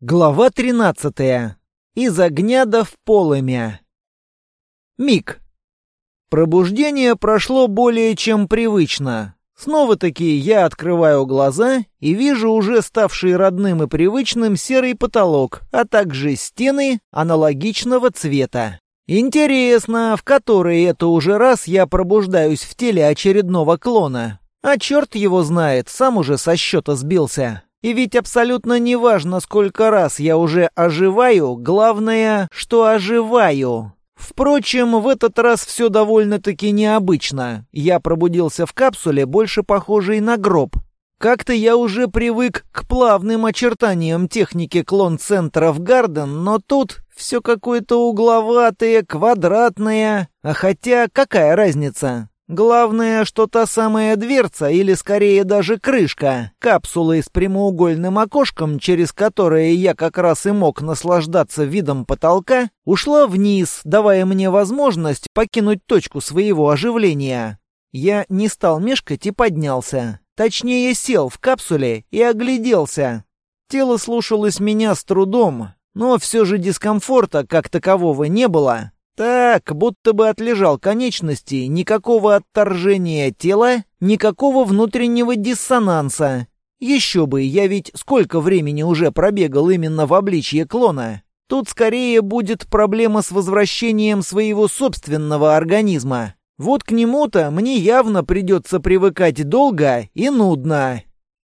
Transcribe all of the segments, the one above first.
Глава 13. Из огня до в полымя. Миг. Пробуждение прошло более чем привычно. Снова-таки я открываю глаза и вижу уже ставший родным и привычным серый потолок, а также стены аналогичного цвета. Интересно, в который это уже раз я пробуждаюсь в теле очередного клона. А черт его знает, сам уже со счета сбился. И ведь абсолютно неважно, сколько раз я уже оживаю, главное, что оживаю. Впрочем, в этот раз все довольно-таки необычно. Я пробудился в капсуле, больше похожей на гроб. Как-то я уже привык к плавным очертаниям техники клон-центра в Гарден, но тут все какое-то угловатое, квадратное. А хотя какая разница? Главное, что та самая дверца, или скорее даже крышка, капсулы с прямоугольным окошком, через которое я как раз и мог наслаждаться видом потолка, ушла вниз, давая мне возможность покинуть точку своего оживления. Я не стал мешкать и поднялся. Точнее, сел в капсуле и огляделся. Тело слушалось меня с трудом, но все же дискомфорта как такового не было. Так, будто бы отлежал конечности, никакого отторжения тела, никакого внутреннего диссонанса. Еще бы, я ведь сколько времени уже пробегал именно в обличье клона. Тут скорее будет проблема с возвращением своего собственного организма. Вот к нему-то мне явно придется привыкать долго и нудно.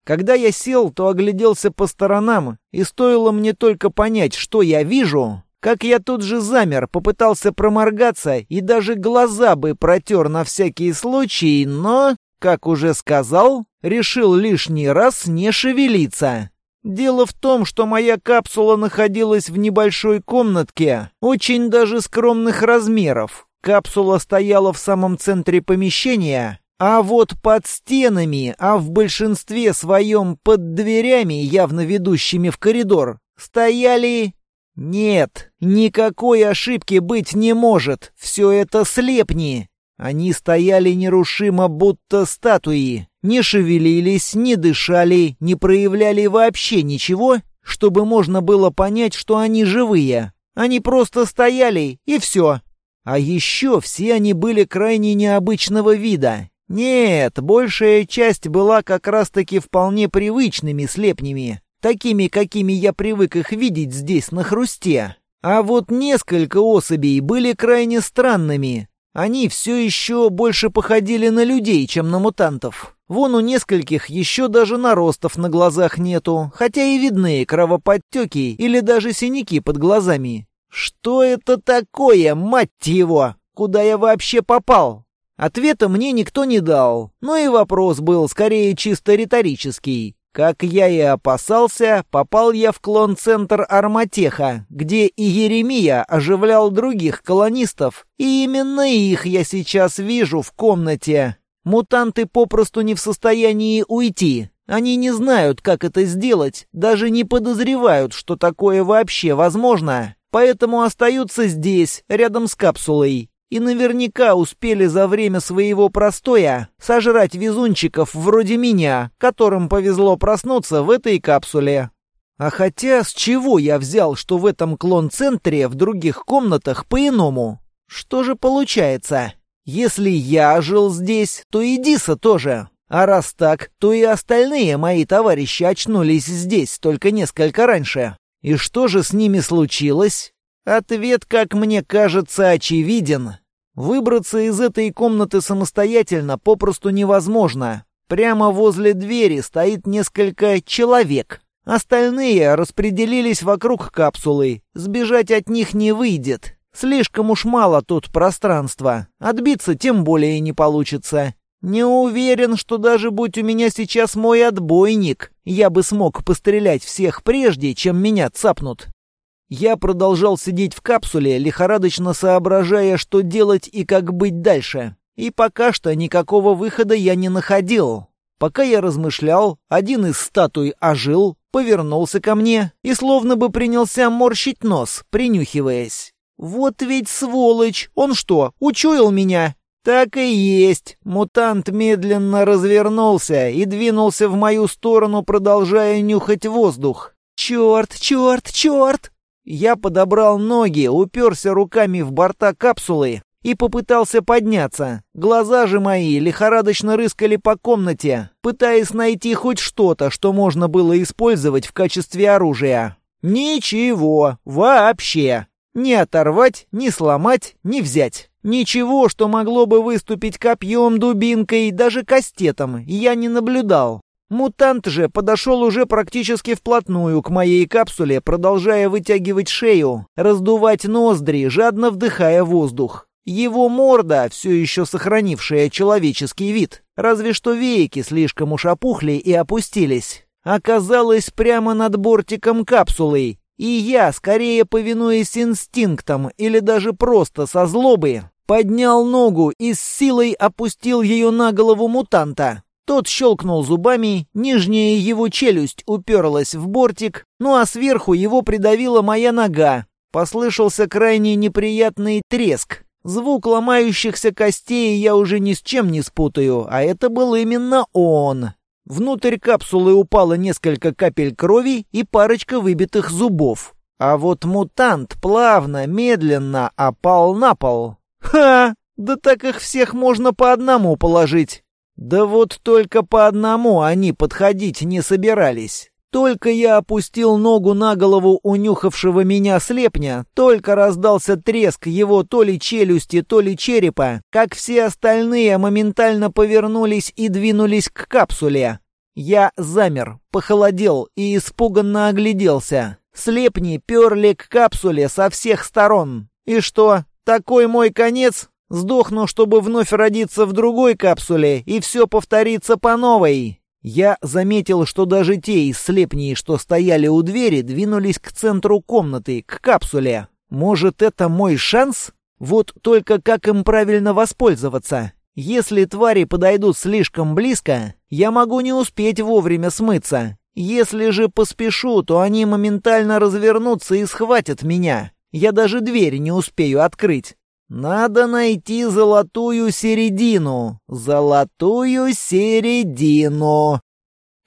Когда я сел, то огляделся по сторонам, и стоило мне только понять, что я вижу, как я тут же замер, попытался проморгаться и даже глаза бы протер на всякий случай, но, как уже сказал, решил лишний раз не шевелиться. Дело в том, что моя капсула находилась в небольшой комнатке, очень даже скромных размеров. Капсула стояла в самом центре помещения, а вот под стенами, а в большинстве своем под дверями, явно ведущими в коридор, стояли нет, никакой ошибки быть не может. Все это слепни. Они стояли нерушимо, будто статуи. Не шевелились, не дышали, не проявляли вообще ничего, чтобы можно было понять, что они живые. Они просто стояли, и все. А еще все они были крайне необычного вида. Нет, большая часть была как раз-таки вполне привычными слепнями такими, какими я привык их видеть здесь, на хрусте. А вот несколько особей были крайне странными. Они все еще больше походили на людей, чем на мутантов. Вон у нескольких еще даже наростов на глазах нету, хотя и видны кровоподтеки или даже синяки под глазами. Что это такое, мать его? Куда я вообще попал? Ответа мне никто не дал, но и вопрос был скорее чисто риторический. Как я и опасался, попал я в клон-центр Арматеха, где и Еремия оживлял других колонистов, и именно их я сейчас вижу в комнате. Мутанты попросту не в состоянии уйти. Они не знают, как это сделать, даже не подозревают, что такое вообще возможно, поэтому остаются здесь, рядом с капсулой, и наверняка успели за время своего простоя сожрать везунчиков вроде меня, которым повезло проснуться в этой капсуле. А хотя с чего я взял, что в этом клон-центре в других комнатах по-иному? Что же получается? Если я жил здесь, то и Диса тоже. А раз так, то и остальные мои товарищи очнулись здесь только несколько раньше. И что же с ними случилось? Ответ, как мне кажется, очевиден. Выбраться из этой комнаты самостоятельно попросту невозможно. Прямо возле двери стоит несколько человек. Остальные распределились вокруг капсулы. Сбежать от них не выйдет. Слишком уж мало тут пространства. Отбиться тем более не получится. Не уверен, что даже будь у меня сейчас мой отбойник, я бы смог пострелять всех прежде, чем меня цапнут. Я продолжал сидеть в капсуле, лихорадочно соображая, что делать и как быть дальше. И пока что никакого выхода я не находил. Пока я размышлял, один из статуй ожил, повернулся ко мне и словно бы принялся морщить нос, принюхиваясь. «Вот ведь сволочь! Он что, учуял меня?» «Так и есть!» Мутант медленно развернулся и двинулся в мою сторону, продолжая нюхать воздух. «Черт, черт, черт!» Я подобрал ноги, уперся руками в борта капсулы и попытался подняться. Глаза же мои лихорадочно рыскали по комнате, пытаясь найти хоть что-то, что можно было использовать в качестве оружия. Ничего, вообще. Ни оторвать, ни сломать, ни взять. Ничего, что могло бы выступить копьем, дубинкой, даже кастетом, я не наблюдал. Мутант же подошел уже практически вплотную к моей капсуле, продолжая вытягивать шею, раздувать ноздри, жадно вдыхая воздух. Его морда, все еще сохранившая человеческий вид, разве что веки слишком уж опухли и опустились, оказалась прямо над бортиком капсулы, и я, скорее повинуясь инстинктам или даже просто со злобы, поднял ногу и с силой опустил ее на голову мутанта. Тот щелкнул зубами, нижняя его челюсть уперлась в бортик, ну а сверху его придавила моя нога. Послышался крайне неприятный треск. Звук ломающихся костей я уже ни с чем не спутаю, а это был именно он. Внутрь капсулы упало несколько капель крови и парочка выбитых зубов. А вот мутант плавно, медленно опал на пол. Ха! Да так их всех можно по одному положить. Да вот только по одному они подходить не собирались. Только я опустил ногу на голову унюхавшего меня слепня, только раздался треск его то ли челюсти, то ли черепа, как все остальные моментально повернулись и двинулись к капсуле. Я замер, похолодел и испуганно огляделся. Слепни перли к капсуле со всех сторон. И что, такой мой конец? Сдохну, чтобы вновь родиться в другой капсуле, и все повторится по новой. Я заметил, что даже те из слепней, что стояли у двери, двинулись к центру комнаты, к капсуле. Может, это мой шанс? Вот только как им правильно воспользоваться? Если твари подойдут слишком близко, я могу не успеть вовремя смыться. Если же поспешу, то они моментально развернутся и схватят меня. Я даже дверь не успею открыть. Надо найти золотую середину. Золотую середину.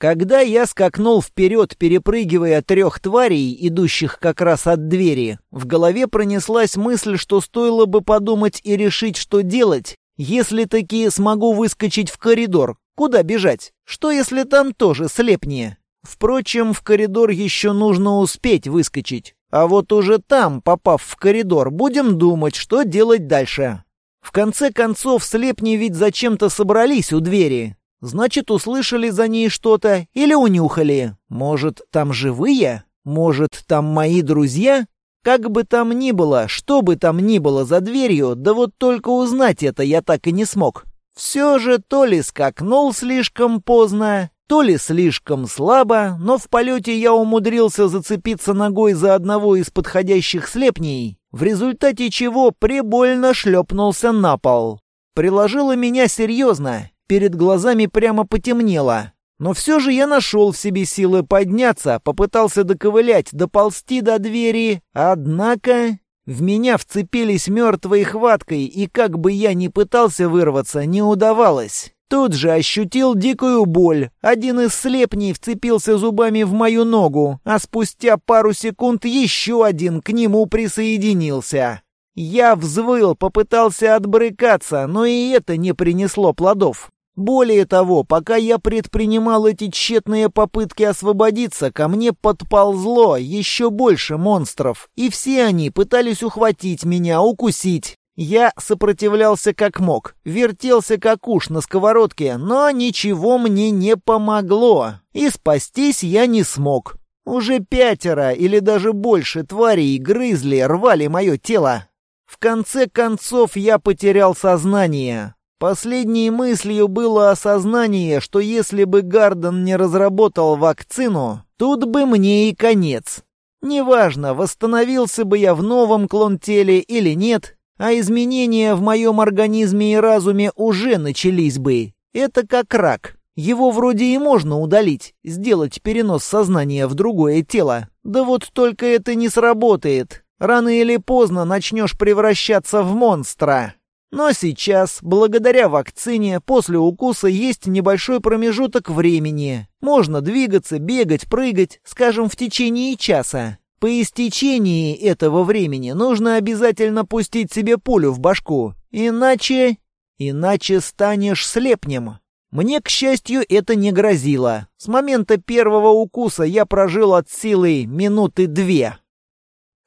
Когда я скакнул вперед, перепрыгивая трех тварей, идущих как раз от двери, в голове пронеслась мысль, что стоило бы подумать и решить, что делать, если таки смогу выскочить в коридор. Куда бежать? Что если там тоже слепнее? Впрочем, в коридор еще нужно успеть выскочить. А вот уже там, попав в коридор, будем думать, что делать дальше. В конце концов, слепни ведь зачем-то собрались у двери. Значит, услышали за ней что-то или унюхали. Может, там живые? Может, там мои друзья? Как бы там ни было, что бы там ни было за дверью, да вот только узнать это я так и не смог. Все же то ли скакнул слишком поздно, то ли слишком слабо, но в полете я умудрился зацепиться ногой за одного из подходящих слепней, в результате чего прибольно шлепнулся на пол. Приложило меня серьезно, перед глазами прямо потемнело. Но все же я нашел в себе силы подняться, попытался доковылять, доползти до двери, однако... В меня вцепились мертвой хваткой, и как бы я ни пытался вырваться, не удавалось. Тут же ощутил дикую боль. Один из слепней вцепился зубами в мою ногу, а спустя пару секунд еще один к нему присоединился. Я взвыл, попытался отбрыкаться, но и это не принесло плодов. Более того, пока я предпринимал эти тщетные попытки освободиться, ко мне подползло еще больше монстров, и все они пытались ухватить меня, укусить. Я сопротивлялся как мог, вертелся как уж на сковородке, но ничего мне не помогло, и спастись я не смог. Уже пятеро или даже больше тварей грызли, рвали мое тело. В конце концов я потерял сознание. Последней мыслью было осознание, что если бы Гарден не разработал вакцину, тут бы мне и конец. Неважно, восстановился бы я в новом клон-теле или нет, а изменения в моем организме и разуме уже начались бы. Это как рак. Его вроде и можно удалить, сделать перенос сознания в другое тело. Да вот только это не сработает. Рано или поздно начнешь превращаться в монстра. Но сейчас, благодаря вакцине, после укуса есть небольшой промежуток времени. Можно двигаться, бегать, прыгать, скажем, в течение часа. По истечении этого времени нужно обязательно пустить себе пулю в башку, иначе... иначе станешь слепнем. Мне, к счастью, это не грозило. С момента первого укуса я прожил от силы минуты две.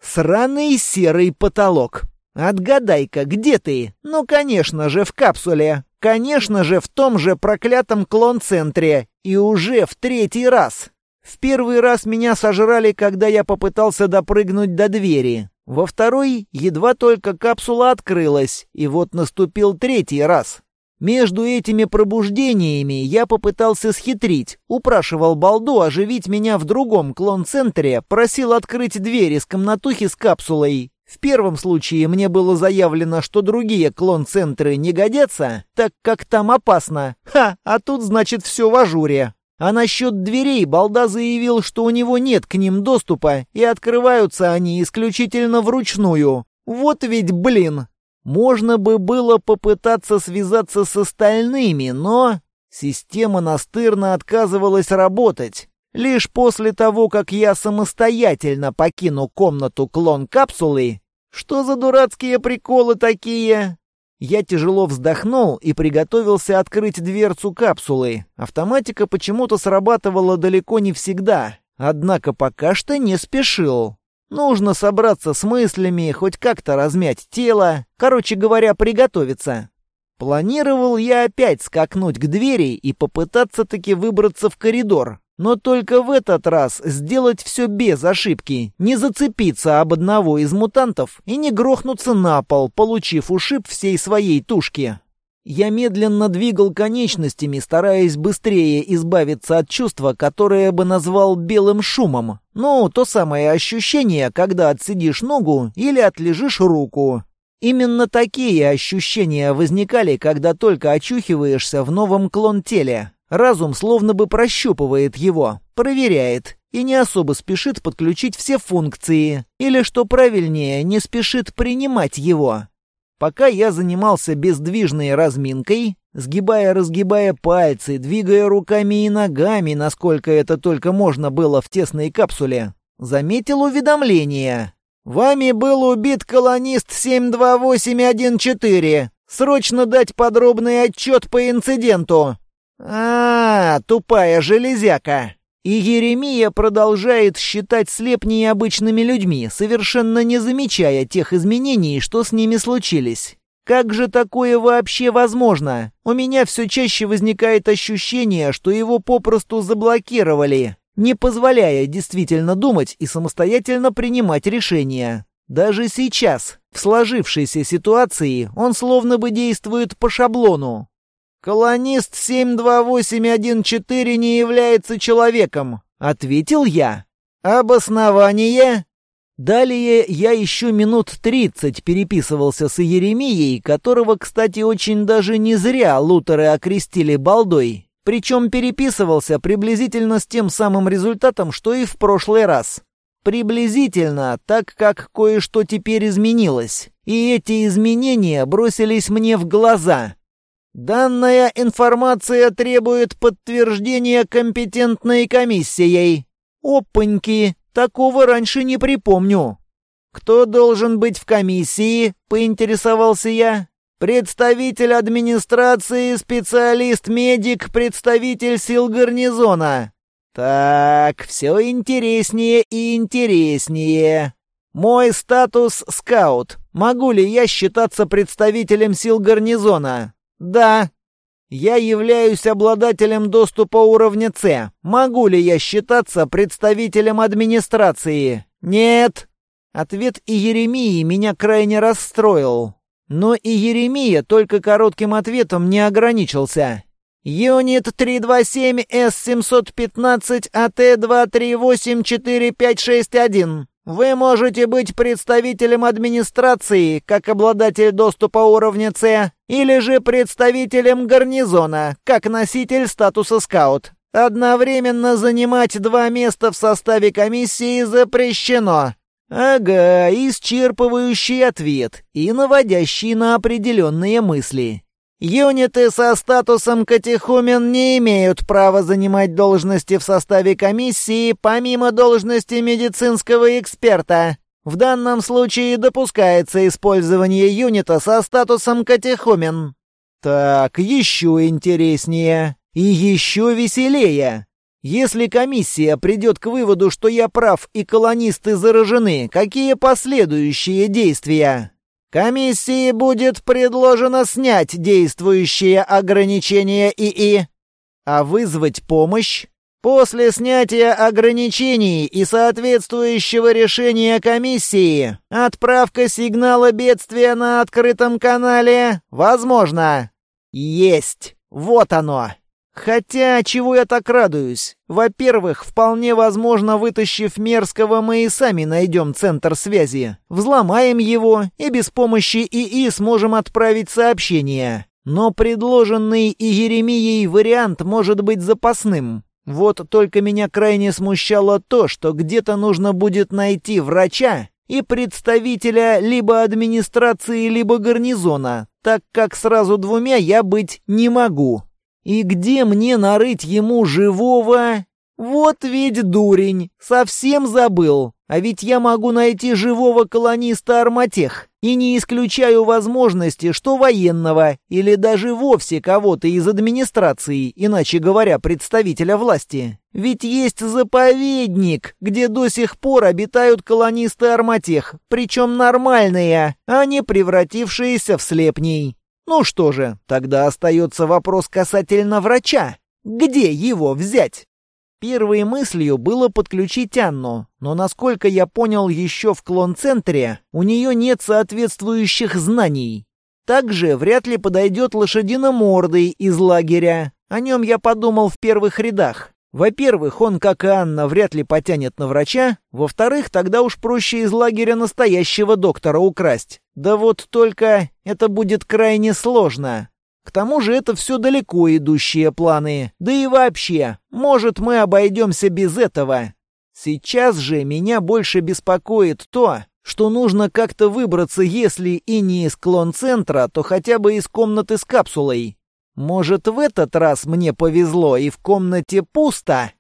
Сраный серый потолок. Отгадай-ка, где ты? Ну, конечно же, в капсуле. Конечно же, в том же проклятом клон-центре. И уже в третий раз. В первый раз меня сожрали, когда я попытался допрыгнуть до двери. Во второй едва только капсула открылась, и вот наступил третий раз. Между этими пробуждениями я попытался схитрить, упрашивал Балду оживить меня в другом клон-центре, просил открыть дверь из комнатухи с капсулой, в первом случае мне было заявлено, что другие клон-центры не годятся, так как там опасно. Ха, а тут, значит, все в ажуре. А насчет дверей Балда заявил, что у него нет к ним доступа, и открываются они исключительно вручную. Вот ведь, блин! Можно бы было попытаться связаться с остальными, но... Система настырно отказывалась работать. Лишь после того, как я самостоятельно покину комнату клон-капсулы... Что за дурацкие приколы такие? Я тяжело вздохнул и приготовился открыть дверцу капсулы. Автоматика почему-то срабатывала далеко не всегда. Однако пока что не спешил. Нужно собраться с мыслями, хоть как-то размять тело. Короче говоря, приготовиться. Планировал я опять скакнуть к двери и попытаться таки выбраться в коридор. Но только в этот раз сделать все без ошибки, не зацепиться об одного из мутантов и не грохнуться на пол, получив ушиб всей своей тушки. Я медленно двигал конечностями, стараясь быстрее избавиться от чувства, которое бы назвал белым шумом. Ну, то самое ощущение, когда отсидишь ногу или отлежишь руку. Именно такие ощущения возникали, когда только очухиваешься в новом клон-теле. Разум словно бы прощупывает его, проверяет и не особо спешит подключить все функции, или, что правильнее, не спешит принимать его. Пока я занимался бездвижной разминкой, сгибая-разгибая пальцы, двигая руками и ногами, насколько это только можно было в тесной капсуле, заметил уведомление. «Вами был убит колонист 72814. Срочно дать подробный отчет по инциденту. А, тупая железяка. И Еремия продолжает считать слепней обычными людьми, совершенно не замечая тех изменений, что с ними случились. Как же такое вообще возможно? У меня все чаще возникает ощущение, что его попросту заблокировали, не позволяя действительно думать и самостоятельно принимать решения. Даже сейчас, в сложившейся ситуации, он словно бы действует по шаблону. «Колонист 72814 не является человеком», — ответил я. «Обоснование?» Далее я еще минут тридцать переписывался с Еремией, которого, кстати, очень даже не зря лутеры окрестили балдой. Причем переписывался приблизительно с тем самым результатом, что и в прошлый раз. Приблизительно, так как кое-что теперь изменилось. И эти изменения бросились мне в глаза. Данная информация требует подтверждения компетентной комиссией. Опаньки, такого раньше не припомню. Кто должен быть в комиссии? поинтересовался я. Представитель администрации, специалист-медик, представитель сил гарнизона. Так, все интереснее и интереснее. Мой статус скаут. Могу ли я считаться представителем сил гарнизона? «Да». «Я являюсь обладателем доступа уровня С. Могу ли я считаться представителем администрации?» «Нет». Ответ Иеремии меня крайне расстроил. Но и Еремия только коротким ответом не ограничился. «Юнит 327С715 АТ-2384561. Вы можете быть представителем администрации, как обладатель доступа уровня С, или же представителем гарнизона, как носитель статуса скаут. Одновременно занимать два места в составе комиссии запрещено. Ага, исчерпывающий ответ и наводящий на определенные мысли. Юниты со статусом катехумен не имеют права занимать должности в составе комиссии помимо должности медицинского эксперта. В данном случае допускается использование юнита со статусом катехумен. Так, еще интереснее и еще веселее. Если комиссия придет к выводу, что я прав и колонисты заражены, какие последующие действия? Комиссии будет предложено снять действующие ограничения ИИ, а вызвать помощь После снятия ограничений и соответствующего решения комиссии, отправка сигнала бедствия на открытом канале возможно. Есть. Вот оно. Хотя, чего я так радуюсь? Во-первых, вполне возможно, вытащив Мерзкого, мы и сами найдем центр связи. Взломаем его и без помощи ИИ сможем отправить сообщение. Но предложенный и Еремией вариант может быть запасным. Вот только меня крайне смущало то, что где-то нужно будет найти врача и представителя либо администрации, либо гарнизона, так как сразу двумя я быть не могу. И где мне нарыть ему живого? Вот ведь дурень, совсем забыл. А ведь я могу найти живого колониста Арматех. И не исключаю возможности, что военного, или даже вовсе кого-то из администрации, иначе говоря, представителя власти. Ведь есть заповедник, где до сих пор обитают колонисты Арматех, причем нормальные, а не превратившиеся в слепней. Ну что же, тогда остается вопрос касательно врача. Где его взять? Первой мыслью было подключить Анну, но, насколько я понял еще в клон-центре, у нее нет соответствующих знаний. Также вряд ли подойдет лошадиномордый из лагеря. О нем я подумал в первых рядах. Во-первых, он, как и Анна, вряд ли потянет на врача. Во-вторых, тогда уж проще из лагеря настоящего доктора украсть. Да вот только это будет крайне сложно. К тому же это все далеко идущие планы. Да и вообще, может, мы обойдемся без этого. Сейчас же меня больше беспокоит то, что нужно как-то выбраться, если и не из клон-центра, то хотя бы из комнаты с капсулой. Может, в этот раз мне повезло и в комнате пусто?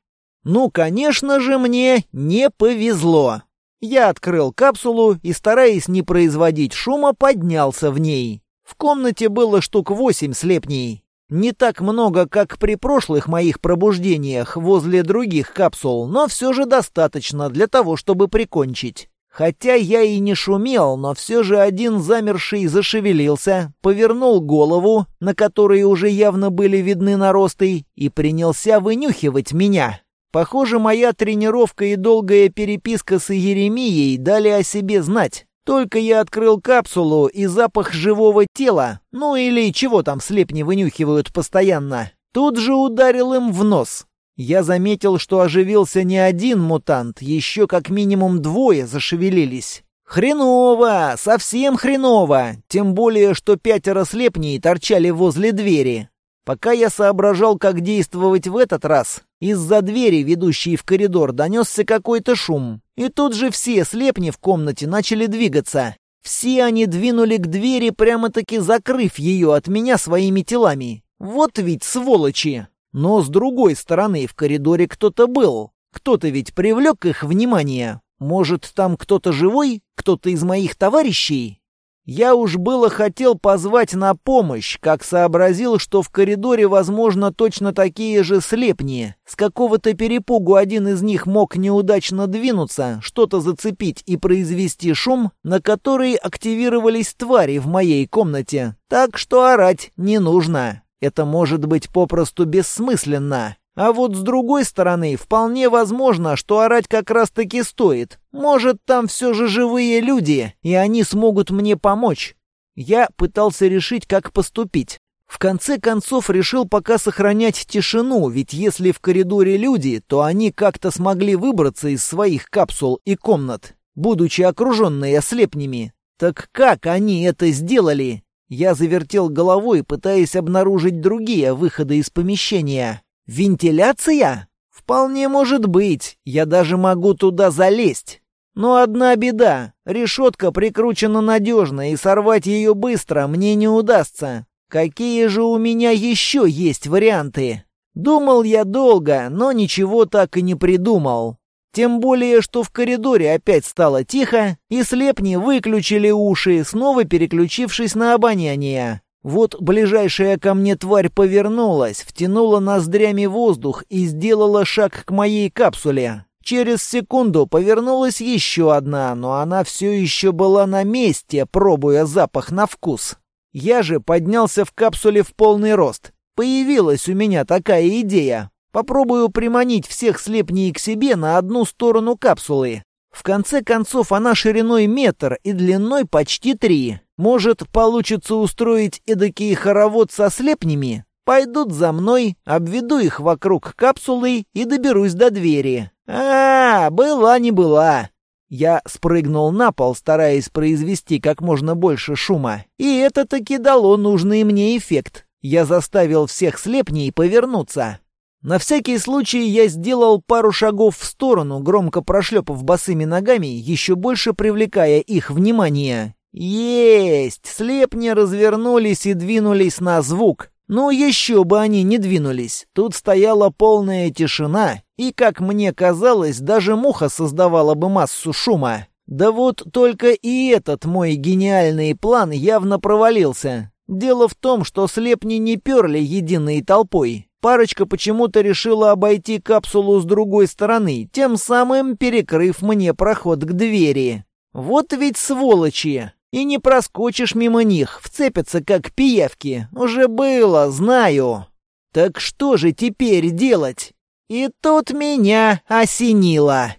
Ну, конечно же, мне не повезло. Я открыл капсулу и, стараясь не производить шума, поднялся в ней. В комнате было штук восемь слепней. Не так много, как при прошлых моих пробуждениях возле других капсул, но все же достаточно для того, чтобы прикончить. Хотя я и не шумел, но все же один замерший зашевелился, повернул голову, на которой уже явно были видны наросты, и принялся вынюхивать меня. Похоже, моя тренировка и долгая переписка с Еремией дали о себе знать. Только я открыл капсулу, и запах живого тела, ну или чего там слепни вынюхивают постоянно, тут же ударил им в нос. Я заметил, что оживился не один мутант, еще как минимум двое зашевелились. Хреново, совсем хреново, тем более, что пятеро слепней торчали возле двери. Пока я соображал, как действовать в этот раз, из-за двери, ведущей в коридор, донесся какой-то шум. И тут же все слепни в комнате начали двигаться. Все они двинули к двери, прямо-таки закрыв ее от меня своими телами. Вот ведь сволочи! Но с другой стороны в коридоре кто-то был. Кто-то ведь привлек их внимание. Может, там кто-то живой? Кто-то из моих товарищей? Я уж было хотел позвать на помощь, как сообразил, что в коридоре, возможно, точно такие же слепни. С какого-то перепугу один из них мог неудачно двинуться, что-то зацепить и произвести шум, на который активировались твари в моей комнате. Так что орать не нужно. Это может быть попросту бессмысленно. А вот с другой стороны, вполне возможно, что орать как раз-таки стоит. Может, там все же живые люди, и они смогут мне помочь. Я пытался решить, как поступить. В конце концов решил пока сохранять тишину, ведь если в коридоре люди, то они как-то смогли выбраться из своих капсул и комнат, будучи окруженные слепнями. Так как они это сделали? Я завертел головой, пытаясь обнаружить другие выходы из помещения. Вентиляция? Вполне может быть. Я даже могу туда залезть. Но одна беда. Решетка прикручена надежно, и сорвать ее быстро мне не удастся. Какие же у меня еще есть варианты? Думал я долго, но ничего так и не придумал. Тем более, что в коридоре опять стало тихо, и слепни выключили уши, снова переключившись на обоняние. Вот ближайшая ко мне тварь повернулась, втянула ноздрями воздух и сделала шаг к моей капсуле. Через секунду повернулась еще одна, но она все еще была на месте, пробуя запах на вкус. Я же поднялся в капсуле в полный рост. Появилась у меня такая идея. Попробую приманить всех слепней к себе на одну сторону капсулы. В конце концов, она шириной метр и длиной почти три. Может, получится устроить эдакий хоровод со слепнями? Пойдут за мной, обведу их вокруг капсулы и доберусь до двери. А, была не была. Я спрыгнул на пол, стараясь произвести как можно больше шума. И это таки дало нужный мне эффект. Я заставил всех слепней повернуться. На всякий случай я сделал пару шагов в сторону, громко прошлепав босыми ногами, еще больше привлекая их внимание. Есть! Слепни развернулись и двинулись на звук. Ну, еще бы они не двинулись. Тут стояла полная тишина, и, как мне казалось, даже муха создавала бы массу шума. Да вот только и этот мой гениальный план явно провалился. Дело в том, что слепни не перли единой толпой. Парочка почему-то решила обойти капсулу с другой стороны, тем самым перекрыв мне проход к двери. Вот ведь сволочи! И не проскочишь мимо них, вцепятся как пиявки. Уже было, знаю. Так что же теперь делать? И тут меня осенило.